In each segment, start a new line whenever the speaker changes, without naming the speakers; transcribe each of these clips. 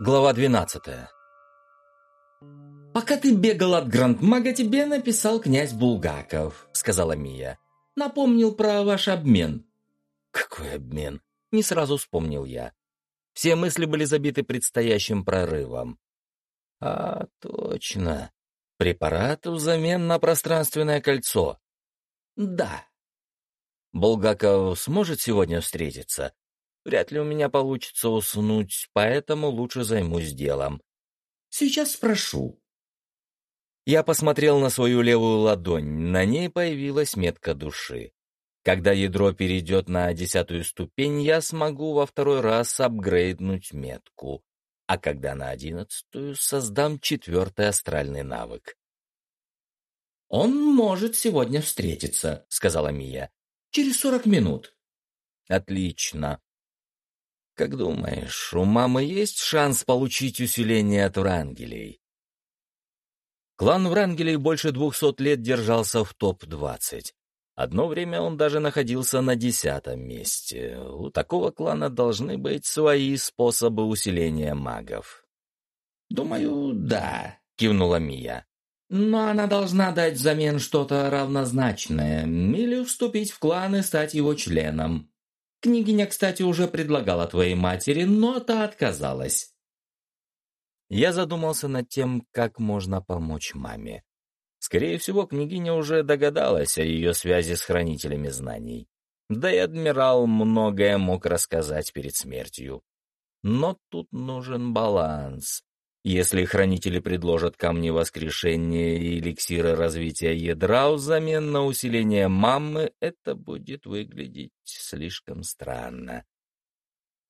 Глава 12 «Пока ты бегал от Грандмага, тебе написал князь Булгаков», — сказала Мия. «Напомнил про ваш обмен». «Какой обмен?» — не сразу вспомнил я. Все мысли были забиты предстоящим прорывом. «А, точно. Препарат взамен на пространственное кольцо». «Да». «Булгаков сможет сегодня встретиться?» Вряд ли у меня получится уснуть, поэтому лучше займусь делом. Сейчас спрошу. Я посмотрел на свою левую ладонь, на ней появилась метка души. Когда ядро перейдет на десятую ступень, я смогу во второй раз апгрейднуть метку, а когда на одиннадцатую, создам четвертый астральный навык. «Он может сегодня встретиться», — сказала Мия. «Через сорок минут». «Отлично. Как думаешь, у мамы есть шанс получить усиление от Врангелей? Клан Врангелей больше двухсот лет держался в топ-20. Одно время он даже находился на десятом месте. У такого клана должны быть свои способы усиления магов. «Думаю, да», — кивнула Мия. «Но она должна дать взамен что-то равнозначное или вступить в клан и стать его членом. Княгиня, кстати, уже предлагала твоей матери, но та отказалась. Я задумался над тем, как можно помочь маме. Скорее всего, княгиня уже догадалась о ее связи с хранителями знаний. Да и адмирал многое мог рассказать перед смертью. Но тут нужен баланс. Если хранители предложат камни воскрешения и эликсиры развития ядра взамен на усиление мамы, это будет выглядеть слишком странно.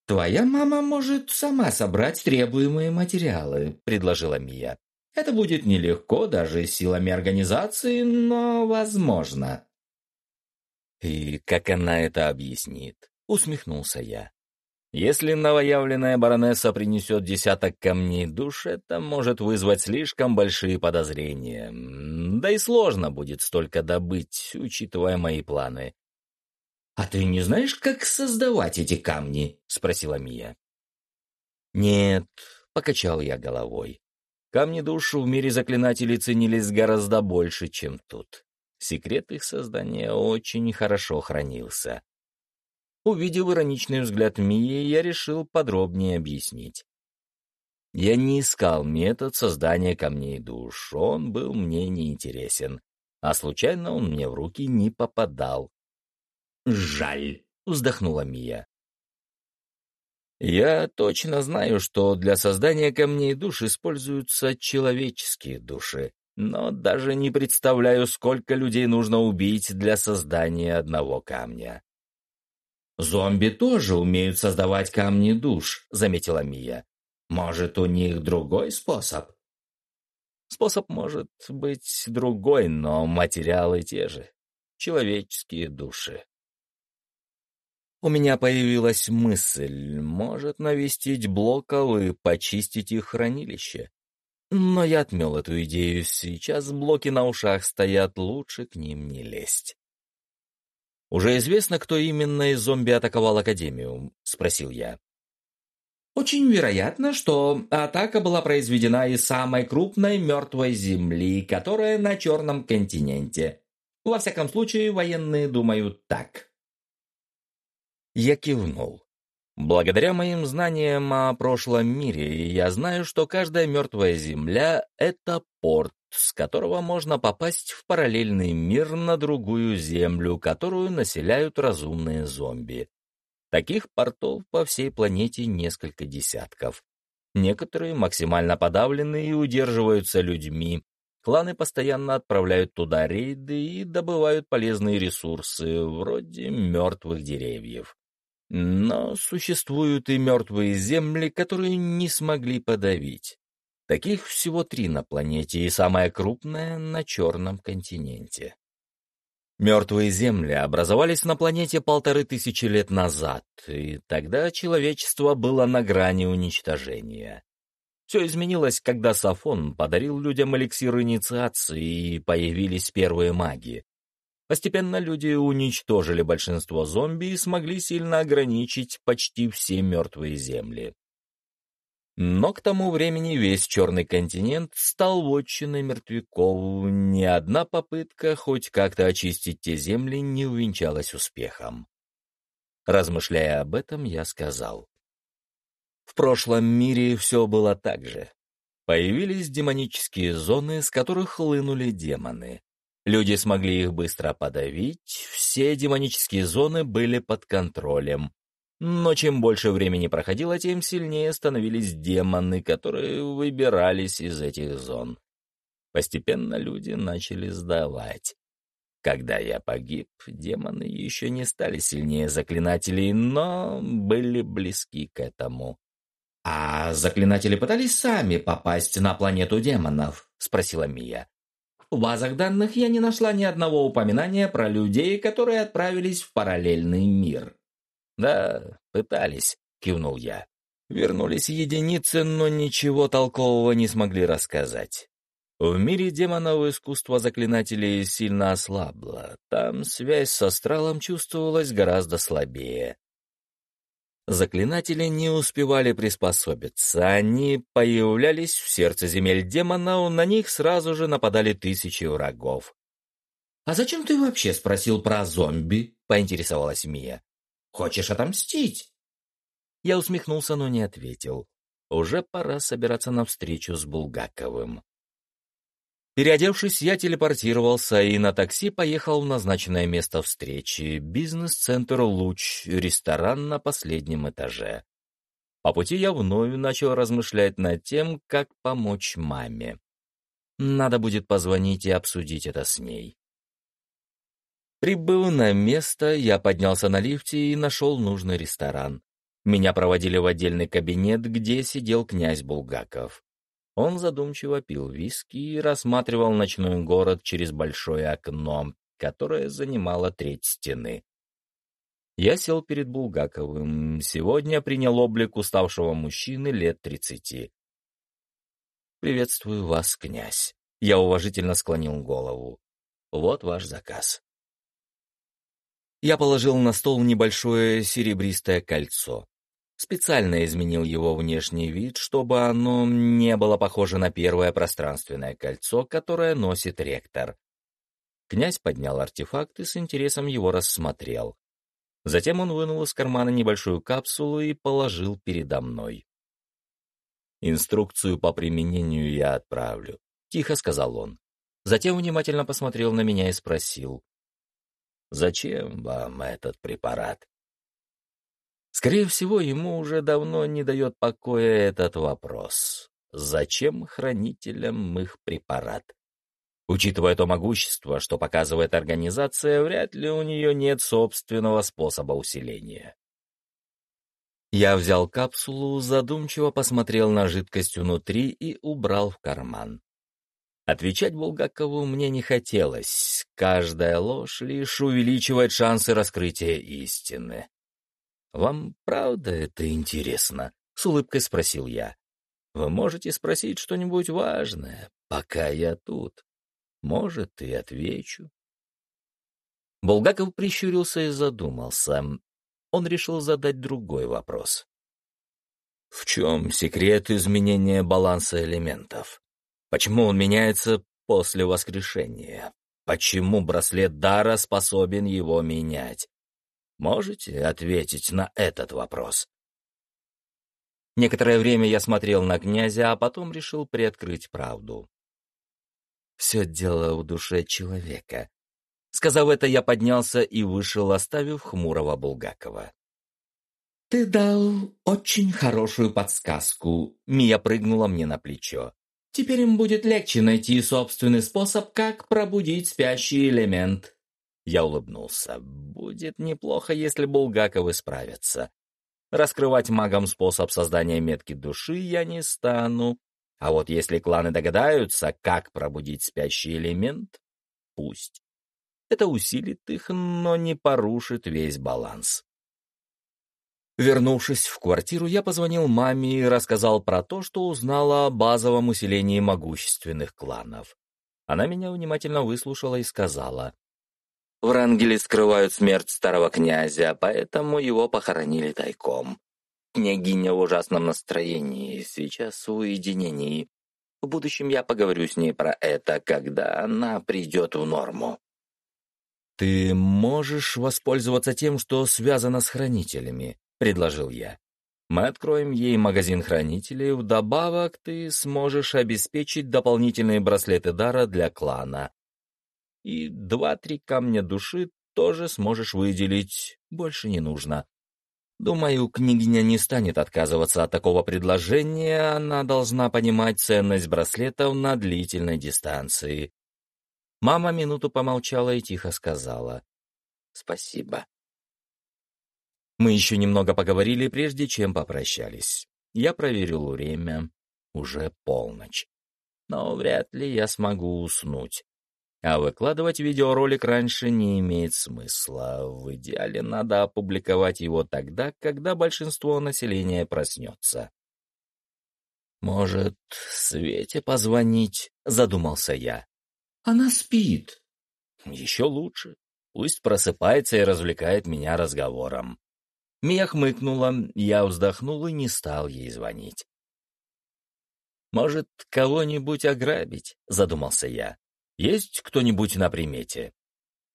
«Твоя мама может сама собрать требуемые материалы», — предложила Мия. «Это будет нелегко даже силами организации, но возможно». «И как она это объяснит?» — усмехнулся я. Если новоявленная баронесса принесет десяток камней душ, это может вызвать слишком большие подозрения. Да и сложно будет столько добыть, учитывая мои планы. «А ты не знаешь, как создавать эти камни?» — спросила Мия. «Нет», — покачал я головой. «Камни душ в мире заклинателей ценились гораздо больше, чем тут. Секрет их создания очень хорошо хранился. Увидев ироничный взгляд Мии, я решил подробнее объяснить. Я не искал метод создания камней душ, он был мне неинтересен, а случайно он мне в руки не попадал. «Жаль», — вздохнула Мия. «Я точно знаю, что для создания камней душ используются человеческие души, но даже не представляю, сколько людей нужно убить для создания одного камня. «Зомби тоже умеют создавать камни душ», — заметила Мия. «Может, у них другой способ?» «Способ может быть другой, но материалы те же. Человеческие души». У меня появилась мысль, может навестить блоков и почистить их хранилище. Но я отмел эту идею, сейчас блоки на ушах стоят, лучше к ним не лезть. «Уже известно, кто именно из зомби атаковал Академию?» — спросил я. Очень вероятно, что атака была произведена из самой крупной мертвой земли, которая на Черном континенте. Во всяком случае, военные думают так. Я кивнул. Благодаря моим знаниям о прошлом мире, я знаю, что каждая мертвая земля — это порт, с которого можно попасть в параллельный мир на другую землю, которую населяют разумные зомби. Таких портов по всей планете несколько десятков. Некоторые максимально подавлены и удерживаются людьми. Кланы постоянно отправляют туда рейды и добывают полезные ресурсы, вроде мертвых деревьев. Но существуют и мертвые земли, которые не смогли подавить. Таких всего три на планете, и самая крупная — на Черном континенте. Мертвые земли образовались на планете полторы тысячи лет назад, и тогда человечество было на грани уничтожения. Все изменилось, когда Сафон подарил людям эликсир инициации, и появились первые маги. Постепенно люди уничтожили большинство зомби и смогли сильно ограничить почти все мертвые земли. Но к тому времени весь Черный континент стал вотчиной мертвяков. Ни одна попытка хоть как-то очистить те земли не увенчалась успехом. Размышляя об этом, я сказал. В прошлом мире все было так же. Появились демонические зоны, с которых хлынули демоны. Люди смогли их быстро подавить, все демонические зоны были под контролем. Но чем больше времени проходило, тем сильнее становились демоны, которые выбирались из этих зон. Постепенно люди начали сдавать. Когда я погиб, демоны еще не стали сильнее заклинателей, но были близки к этому. «А заклинатели пытались сами попасть на планету демонов?» — спросила Мия. В базах данных я не нашла ни одного упоминания про людей, которые отправились в параллельный мир. «Да, пытались», — кивнул я. Вернулись единицы, но ничего толкового не смогли рассказать. В мире демонов искусство заклинателей сильно ослабло. Там связь с астралом чувствовалась гораздо слабее. Заклинатели не успевали приспособиться. Они появлялись в сердце земель демонов, на них сразу же нападали тысячи врагов.
«А зачем ты вообще спросил про зомби?» — поинтересовалась Мия. «Хочешь отомстить?»
Я усмехнулся, но не ответил. Уже пора собираться на встречу с Булгаковым. Переодевшись, я телепортировался и на такси поехал в назначенное место встречи — бизнес-центр «Луч», ресторан на последнем этаже. По пути я вновь начал размышлять над тем, как помочь маме. Надо будет позвонить и обсудить это с ней. Прибыв на место, я поднялся на лифте и нашел нужный ресторан. Меня проводили в отдельный кабинет, где сидел князь Булгаков. Он задумчиво пил виски и рассматривал ночной город через большое окно, которое занимало треть стены. Я сел перед Булгаковым. Сегодня принял облик уставшего мужчины лет тридцати. «Приветствую вас, князь». Я уважительно склонил голову. «Вот ваш заказ». Я положил на стол небольшое серебристое кольцо. Специально изменил его внешний вид, чтобы оно не было похоже на первое пространственное кольцо, которое носит ректор. Князь поднял артефакт и с интересом его рассмотрел. Затем он вынул из кармана небольшую капсулу и положил передо мной. «Инструкцию по применению я отправлю», — тихо сказал он. Затем внимательно посмотрел на меня и спросил. «Зачем вам этот препарат?» Скорее всего, ему уже давно не дает покоя этот вопрос. Зачем хранителям их препарат? Учитывая то могущество, что показывает организация, вряд ли у нее нет собственного способа усиления. Я взял капсулу, задумчиво посмотрел на жидкость внутри и убрал в карман. Отвечать Булгакову мне не хотелось. Каждая ложь лишь увеличивает шансы раскрытия истины. «Вам правда это интересно?» — с улыбкой спросил я. «Вы можете спросить что-нибудь важное, пока я тут. Может, и отвечу». Булгаков прищурился и задумался. Он решил задать другой вопрос. В чем секрет изменения баланса элементов? Почему он меняется после воскрешения? Почему браслет Дара способен его менять? Можете ответить на этот вопрос?» Некоторое время я смотрел на князя, а потом решил приоткрыть правду. «Все дело в душе человека». Сказав это, я поднялся и вышел, оставив хмурого Булгакова.
«Ты дал очень хорошую подсказку», — Мия прыгнула мне на плечо. «Теперь им будет легче найти собственный способ, как пробудить спящий элемент.
Я улыбнулся. Будет неплохо, если Булгаковы справятся. Раскрывать магам способ создания метки души я не стану. А вот если кланы догадаются, как пробудить спящий элемент, пусть. Это усилит их, но не порушит весь баланс. Вернувшись в квартиру, я позвонил маме и рассказал про то, что узнала о базовом усилении могущественных кланов. Она меня внимательно выслушала и сказала, Врангели скрывают смерть старого князя, поэтому его похоронили тайком. Княгиня в ужасном настроении, сейчас в уединении. В будущем я поговорю с ней про это, когда она придет в норму.
«Ты можешь воспользоваться тем, что связано с хранителями», — предложил я. «Мы откроем ей магазин хранителей, вдобавок ты сможешь обеспечить дополнительные браслеты дара для клана. И два-три камня души тоже сможешь выделить, больше не нужно. Думаю, княгиня не станет отказываться от такого предложения, она должна понимать ценность браслетов на длительной дистанции. Мама минуту помолчала и тихо сказала «Спасибо». Мы еще немного поговорили, прежде чем попрощались. Я проверил время. Уже полночь. Но вряд ли я смогу уснуть. А выкладывать видеоролик раньше не имеет смысла. В идеале надо опубликовать его тогда, когда большинство населения проснется. «Может, Свете позвонить?» — задумался я.
«Она спит».
«Еще лучше. Пусть просыпается и развлекает меня разговором». Мия хмыкнула, я вздохнул и не стал ей звонить. «Может, кого-нибудь ограбить?» — задумался я. Есть кто-нибудь на примете?»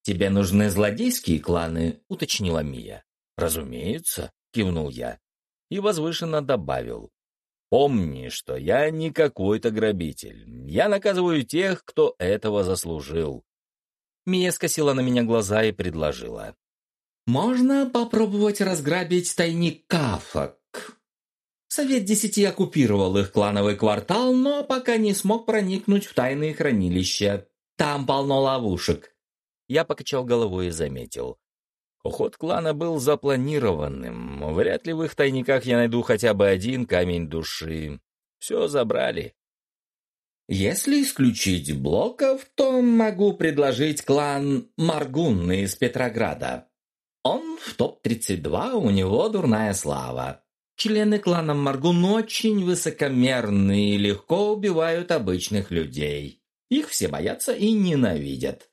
«Тебе нужны злодейские кланы?» — уточнила Мия.
«Разумеется», — кивнул я и возвышенно добавил. «Помни, что я не какой-то грабитель. Я наказываю тех, кто этого заслужил».
Мия скосила на меня глаза и предложила. «Можно попробовать разграбить тайник Кафок. Совет Десяти оккупировал их клановый квартал, но пока не смог проникнуть в тайные хранилища. Там полно ловушек.
Я покачал головой и заметил. Уход клана был запланированным. Вряд ли в их тайниках я найду хотя бы один камень души. Все забрали.
Если исключить блоков, то могу предложить клан Маргунны из Петрограда. Он в топ-32, у него дурная слава. Члены клана Маргун очень высокомерны и легко убивают обычных людей. Их все боятся и ненавидят.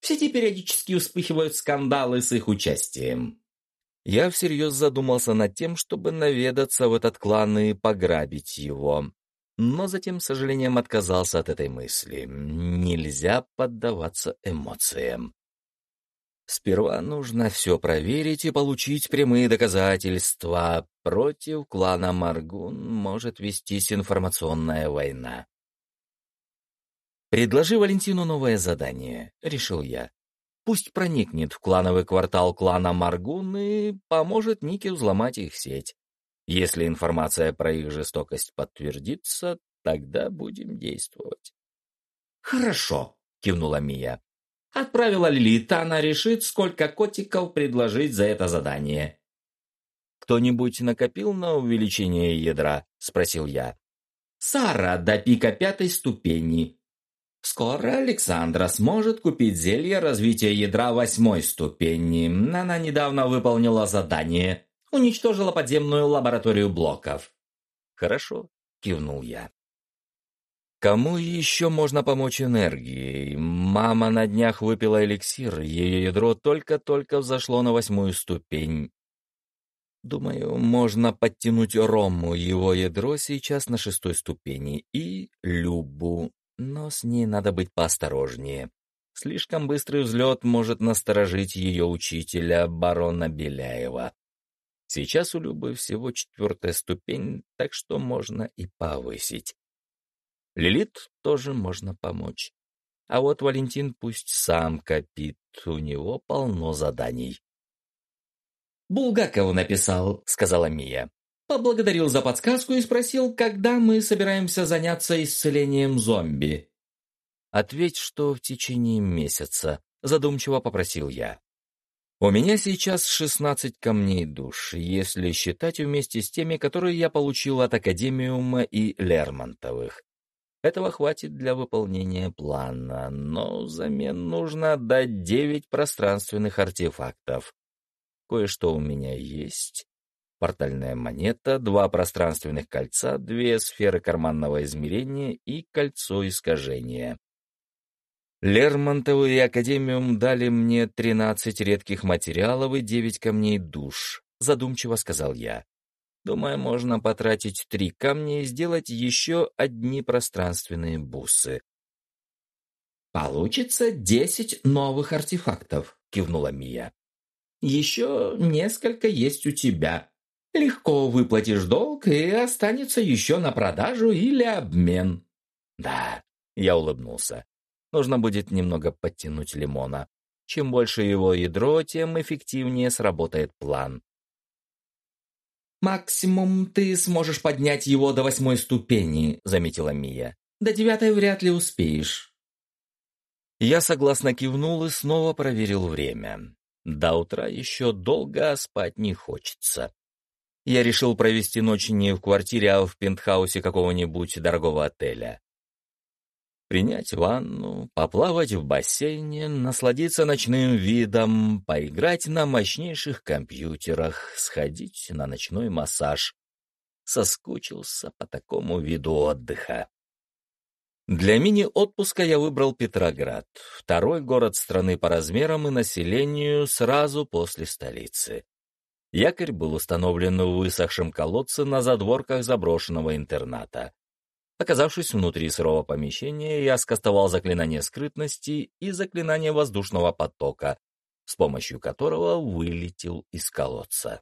В сети периодически вспыхивают скандалы с их участием.
Я всерьез задумался над тем, чтобы наведаться в этот клан и пограбить его. Но затем, с сожалением, отказался от этой мысли. Нельзя поддаваться эмоциям. Сперва нужно все проверить и получить прямые доказательства. Против клана Маргун может вестись информационная война. «Предложи Валентину новое задание», — решил я. «Пусть проникнет в клановый квартал клана Маргун и поможет Нике взломать их сеть. Если информация про их жестокость подтвердится, тогда будем действовать».
«Хорошо», — кивнула Мия. «Отправила Лилит, она решит, сколько котиков предложить за это задание».
«Кто-нибудь накопил на увеличение ядра?» — спросил я.
«Сара до пика пятой ступени», Скоро Александра сможет купить зелье развития ядра восьмой ступени. Она недавно выполнила задание. Уничтожила подземную лабораторию блоков.
«Хорошо», — кивнул я. Кому еще можно помочь энергией? Мама на днях выпила эликсир, ее ядро только-только взошло на восьмую ступень. Думаю, можно подтянуть Рому, его ядро сейчас на шестой ступени, и Любу но с ней надо быть поосторожнее. Слишком быстрый взлет может насторожить ее учителя, барона Беляева. Сейчас у Любы всего четвертая ступень, так что можно и повысить. Лилит тоже можно помочь. А вот Валентин пусть сам копит, у него полно заданий.
«Булгакову написал», — сказала Мия. Поблагодарил за подсказку и спросил, когда мы собираемся заняться исцелением зомби.
«Ответь, что в течение месяца», — задумчиво попросил я. «У меня сейчас шестнадцать камней душ, если считать вместе с теми, которые я получил от Академиума и Лермонтовых. Этого хватит для выполнения плана, но взамен нужно отдать девять пространственных артефактов. Кое-что у меня есть, портальная монета, два пространственных кольца, две сферы карманного измерения и кольцо искажения. Лермонтову и Академиум дали мне тринадцать редких материалов и девять камней душ, задумчиво сказал я.
Думаю, можно потратить три камня и сделать еще одни пространственные бусы.
«Получится десять новых артефактов», — кивнула Мия. «Еще несколько есть у тебя. Легко выплатишь долг, и останется еще на продажу или обмен».
«Да», — я улыбнулся. «Нужно будет немного подтянуть лимона. Чем больше его ядро, тем эффективнее сработает план.
«Максимум ты сможешь поднять его до восьмой ступени», — заметила Мия. «До девятой вряд ли успеешь».
Я согласно кивнул и снова проверил время. До утра еще долго, спать не хочется. Я решил провести ночь не в квартире, а в пентхаусе какого-нибудь дорогого отеля принять ванну, поплавать в бассейне, насладиться ночным видом, поиграть на мощнейших компьютерах, сходить на ночной массаж. Соскучился по такому виду отдыха. Для мини-отпуска я выбрал Петроград, второй город страны по размерам и населению сразу после столицы. Якорь был установлен в высохшем колодце на задворках заброшенного интерната. Оказавшись внутри сырого помещения, я скостовал заклинание скрытности и заклинание воздушного потока, с помощью которого вылетел из колодца.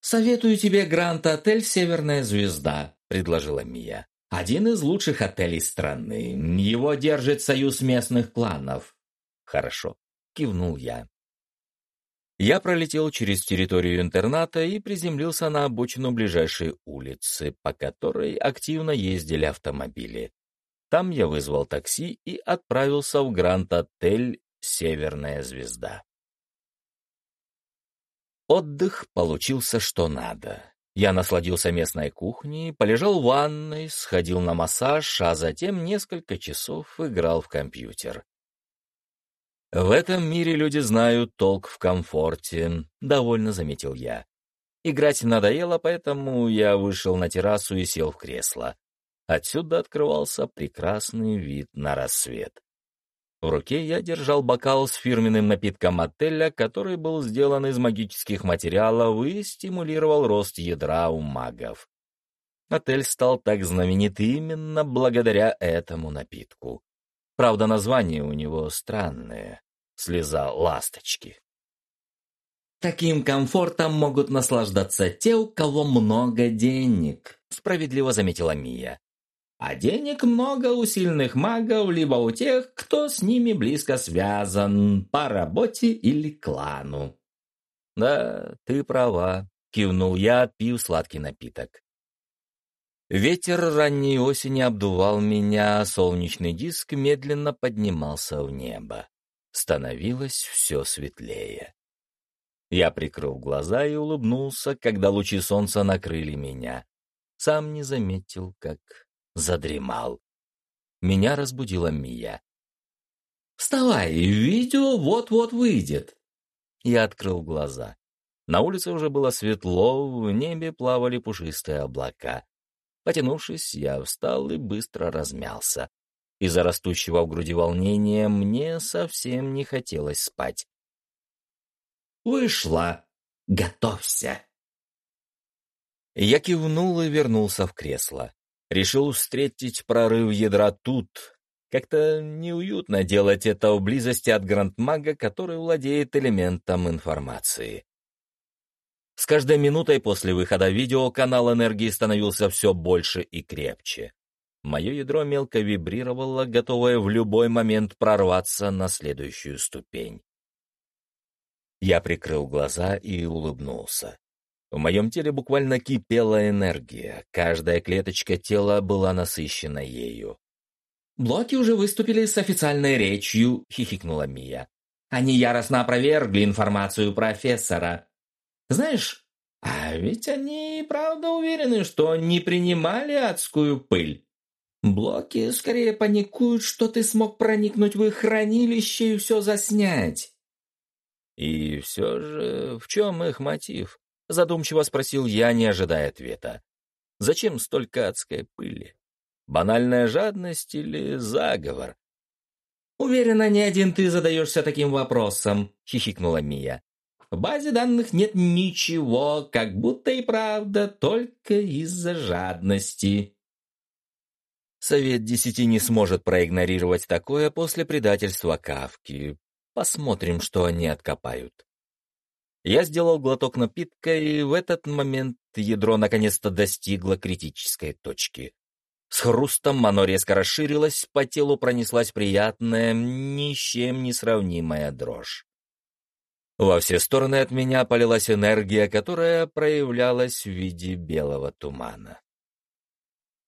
«Советую тебе Гранд-отель «Северная звезда», — предложила Мия. «Один из лучших отелей страны. Его держит союз местных кланов».
«Хорошо», — кивнул я. Я пролетел через территорию интерната и приземлился на обочину ближайшей улицы, по которой активно ездили автомобили. Там я вызвал такси и отправился в Гранд-отель «Северная звезда». Отдых получился что надо. Я насладился местной кухней, полежал в ванной, сходил на массаж, а затем несколько часов играл в компьютер. В этом мире люди знают толк в комфорте, довольно заметил я. Играть надоело, поэтому я вышел на террасу и сел в кресло. Отсюда открывался прекрасный вид на рассвет. В руке я держал бокал с фирменным напитком отеля, который был сделан из магических материалов и стимулировал рост ядра у магов. Отель стал так знаменит именно благодаря этому напитку. Правда, название у него странное — «Слеза ласточки».
«Таким комфортом могут наслаждаться те, у кого много денег», — справедливо заметила Мия. «А денег много у сильных магов, либо у тех, кто с ними близко связан, по работе или клану».
«Да, ты права», — кивнул я, пив сладкий напиток. Ветер ранней осени обдувал меня, солнечный диск медленно поднимался в небо. Становилось все светлее. Я прикрыл глаза и улыбнулся, когда лучи солнца накрыли меня. Сам не заметил, как задремал. Меня разбудила Мия.
«Вставай, видео вот-вот выйдет!»
Я открыл глаза. На улице уже было светло, в небе плавали пушистые облака. Потянувшись, я встал и быстро размялся. Из-за растущего в груди волнения мне совсем не хотелось спать.
«Вышла! Готовься!»
Я кивнул и вернулся в кресло. Решил встретить прорыв ядра тут. Как-то неуютно делать это в близости от грандмага, который владеет элементом информации. С каждой минутой после выхода видео канал энергии становился все больше и крепче. Мое ядро мелко вибрировало, готовое в любой момент прорваться на следующую ступень. Я прикрыл глаза и улыбнулся. В моем теле буквально кипела энергия, каждая клеточка тела была насыщена ею.
«Блоки уже выступили с официальной речью», — хихикнула Мия. «Они яростно опровергли информацию профессора. Знаешь, а ведь они правда уверены, что не принимали адскую пыль. Блоки скорее паникуют, что ты смог проникнуть в их хранилище и все заснять.
И все же, в чем их мотив? Задумчиво спросил я, не ожидая ответа. Зачем столько адской пыли? Банальная жадность или заговор?
«Уверена, не один ты задаешься таким вопросом», — хихикнула Мия. В базе данных нет ничего, как будто и правда, только из-за жадности.
Совет Десяти не сможет проигнорировать такое после предательства Кавки. Посмотрим, что они откопают. Я сделал глоток напитка, и в этот момент ядро наконец-то достигло критической точки. С хрустом оно резко расширилось, по телу пронеслась приятная, ни с чем не сравнимая дрожь. Во все стороны от меня полилась энергия, которая проявлялась в виде белого тумана.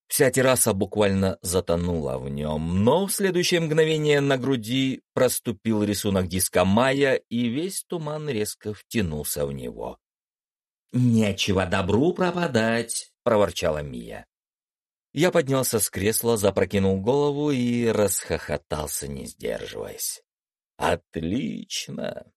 Вся терраса буквально затонула в нем, но в следующее мгновение на груди проступил рисунок диска Майя, и весь туман резко втянулся в него.
«Нечего добру пропадать», — проворчала Мия.
Я поднялся с кресла, запрокинул голову и расхохотался, не сдерживаясь. «Отлично!